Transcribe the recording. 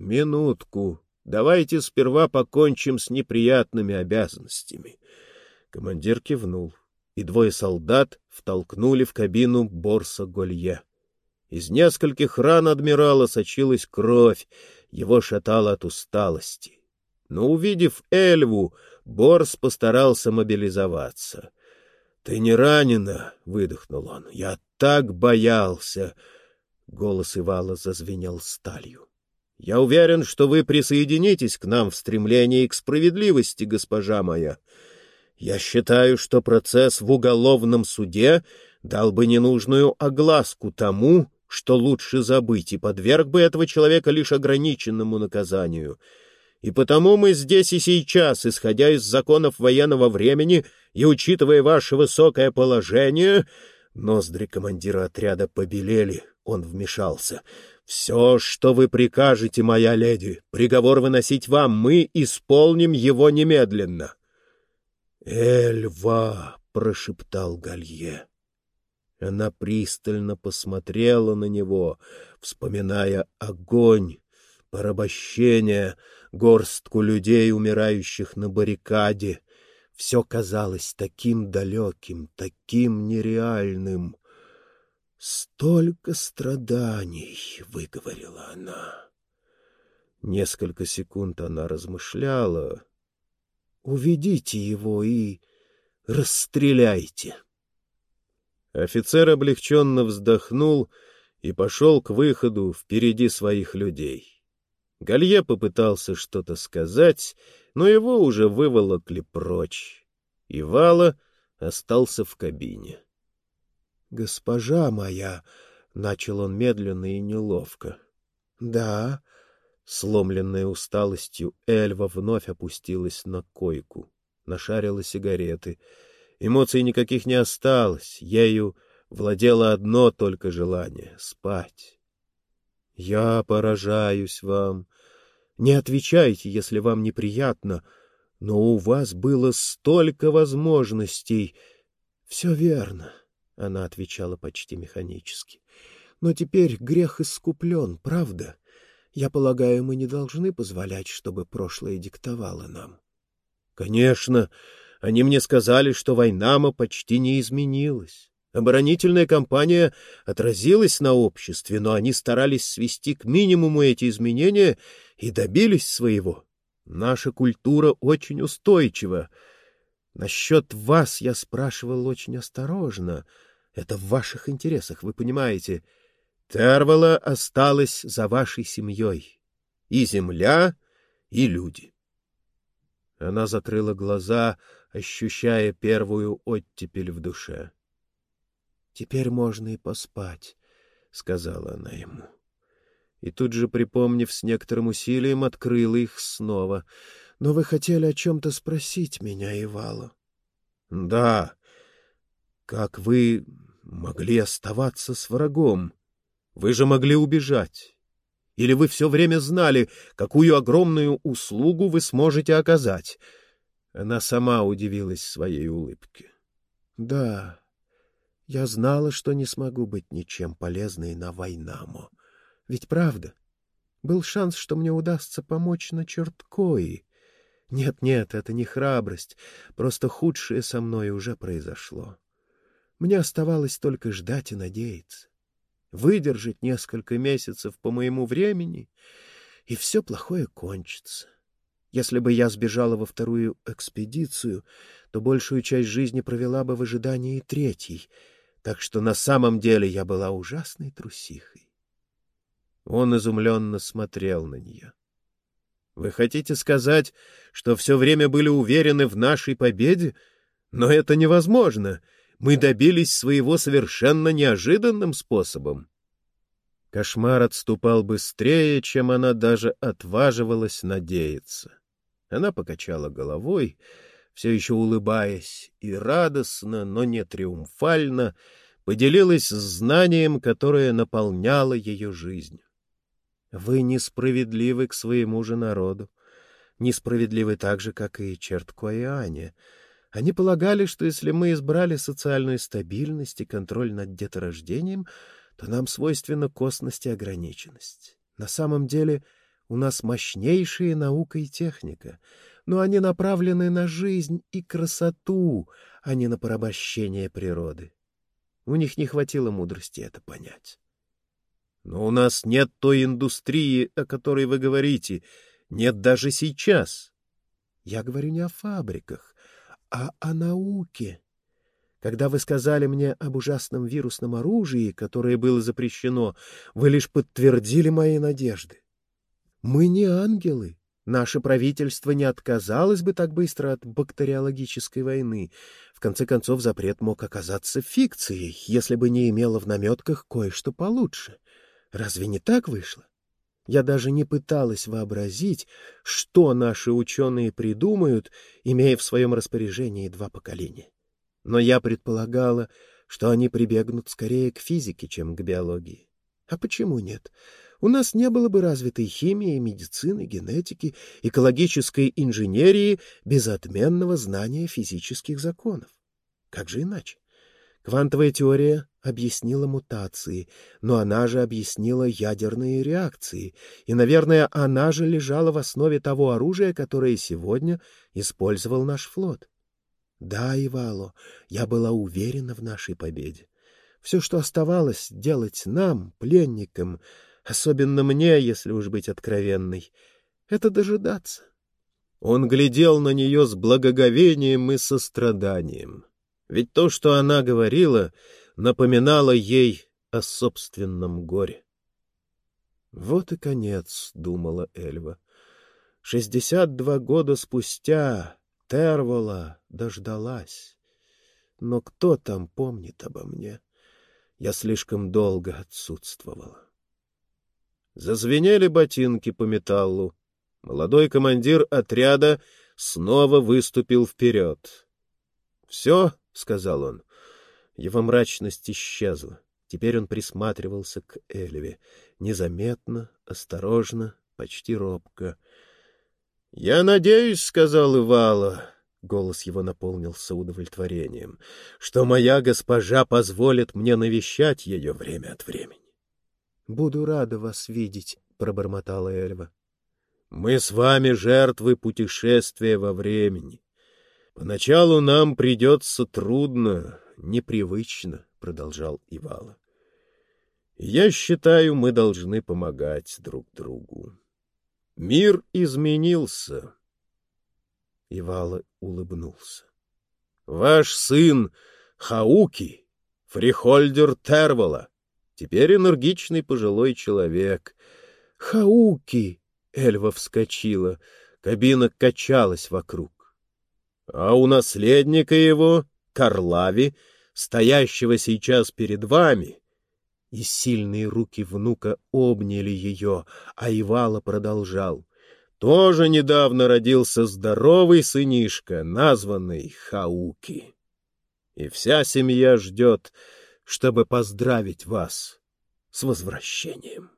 Минутку. Давайте сперва покончим с неприятными обязанностями. Командир кивнул, и двое солдат втолкнули в кабину Борса Голье. Из нескольких ран адмирала сочилась кровь, его шатало от усталости. Но, увидев Эльву, Борс постарался мобилизоваться. — Ты не ранена, — выдохнул он. — Я так боялся. Голос Ивала зазвенел сталью. — Я уверен, что вы присоединитесь к нам в стремлении к справедливости, госпожа моя. Я считаю, что процесс в уголовном суде дал бы ненужную огласку тому, что лучше забыть, и подверг бы этого человека лишь ограниченному наказанию. И потому мы здесь и сейчас, исходя из законов военного времени и учитывая ваше высокое положение... Ноздри командира отряда побелели, он вмешался. «Все, что вы прикажете, моя леди, приговор выносить вам, мы исполним его немедленно». «Эльва!» — прошептал Галье. Она пристально посмотрела на него, вспоминая огонь, порабощение, горстку людей, умирающих на баррикаде. Все казалось таким далеким, таким нереальным. «Столько страданий!» — выговорила она. Несколько секунд она размышляла, Уведите его и расстреляйте. Офицер облегченно вздохнул и пошел к выходу впереди своих людей. Галье попытался что-то сказать, но его уже выволокли прочь. И Вала остался в кабине. — Госпожа моя, — начал он медленно и неловко. — Да, Сломленная усталостью, Эльва вновь опустилась на койку, нашарила сигареты. Эмоций никаких не осталось, ею владело одно только желание — спать. «Я поражаюсь вам. Не отвечайте, если вам неприятно, но у вас было столько возможностей». «Все верно», — она отвечала почти механически. «Но теперь грех искуплен, правда?» Я полагаю, мы не должны позволять, чтобы прошлое диктовало нам. — Конечно. Они мне сказали, что война почти не изменилась. Оборонительная кампания отразилась на обществе, но они старались свести к минимуму эти изменения и добились своего. Наша культура очень устойчива. Насчет вас я спрашивал очень осторожно. Это в ваших интересах, вы понимаете. — Тервала осталась за вашей семьей. И земля, и люди. Она закрыла глаза, ощущая первую оттепель в душе. — Теперь можно и поспать, — сказала она ему. И тут же, припомнив с некоторым усилием, открыла их снова. — Но вы хотели о чем-то спросить меня, Ивала? — Да. Как вы могли оставаться с врагом? Вы же могли убежать. Или вы все время знали, какую огромную услугу вы сможете оказать? Она сама удивилась своей улыбке. — Да, я знала, что не смогу быть ничем полезной на Вайнамо. Ведь правда? Был шанс, что мне удастся помочь на Черткои. Нет-нет, это не храбрость, просто худшее со мной уже произошло. Мне оставалось только ждать и надеяться выдержать несколько месяцев по моему времени, и все плохое кончится. Если бы я сбежала во вторую экспедицию, то большую часть жизни провела бы в ожидании третьей, так что на самом деле я была ужасной трусихой. Он изумленно смотрел на нее. — Вы хотите сказать, что все время были уверены в нашей победе? Но это невозможно. Мы добились своего совершенно неожиданным способом. Кошмар отступал быстрее, чем она даже отваживалась надеяться. Она покачала головой, все еще улыбаясь, и радостно, но не триумфально, поделилась знанием, которое наполняло ее жизнь. Вы несправедливы к своему же народу, несправедливы так же, как и Черткоиане. Они полагали, что если мы избрали социальную стабильность и контроль над деторождением, то нам свойственна косность и ограниченность. На самом деле У нас мощнейшая наука и техника, но они направлены на жизнь и красоту, а не на порабощение природы. У них не хватило мудрости это понять. Но у нас нет той индустрии, о которой вы говорите, нет даже сейчас. Я говорю не о фабриках, а о науке. Когда вы сказали мне об ужасном вирусном оружии, которое было запрещено, вы лишь подтвердили мои надежды. Мы не ангелы. Наше правительство не отказалось бы так быстро от бактериологической войны. В конце концов, запрет мог оказаться фикцией, если бы не имело в наметках кое-что получше. Разве не так вышло? Я даже не пыталась вообразить, что наши ученые придумают, имея в своем распоряжении два поколения. Но я предполагала, что они прибегнут скорее к физике, чем к биологии. А почему нет? У нас не было бы развитой химии, медицины, генетики, экологической инженерии без отменного знания физических законов. Как же иначе? Квантовая теория объяснила мутации, но она же объяснила ядерные реакции, и, наверное, она же лежала в основе того оружия, которое сегодня использовал наш флот. Да, Ивало, я была уверена в нашей победе. Все, что оставалось делать нам, пленникам, особенно мне, если уж быть откровенной, это дожидаться. Он глядел на нее с благоговением и состраданием. Ведь то, что она говорила, напоминало ей о собственном горе. «Вот и конец», — думала Эльва. «Шестьдесят два года спустя Тервола дождалась. Но кто там помнит обо мне? Я слишком долго отсутствовала». Зазвенели ботинки по металлу. Молодой командир отряда снова выступил вперед. «Все», — сказал он. Его мрачность исчезла. Теперь он присматривался к Эльве. Незаметно, осторожно, почти робко. — Я надеюсь, — сказал Ивала, — голос его наполнился удовлетворением, — что моя госпожа позволит мне навещать ее время от времени. — Буду рада вас видеть, — пробормотала Эльва. — Мы с вами жертвы путешествия во времени. Поначалу нам придется трудно, непривычно, — продолжал Ивала. Я считаю, мы должны помогать друг другу. Мир изменился. Ивала улыбнулся. Ваш сын Хауки, фрихольдер Тервола, теперь энергичный пожилой человек. Хауки! Эльва вскочила, кабина качалась вокруг а у наследника его, Карлави, стоящего сейчас перед вами, и сильные руки внука обняли ее, а Ивала продолжал. Тоже недавно родился здоровый сынишка, названный Хауки. И вся семья ждет, чтобы поздравить вас с возвращением.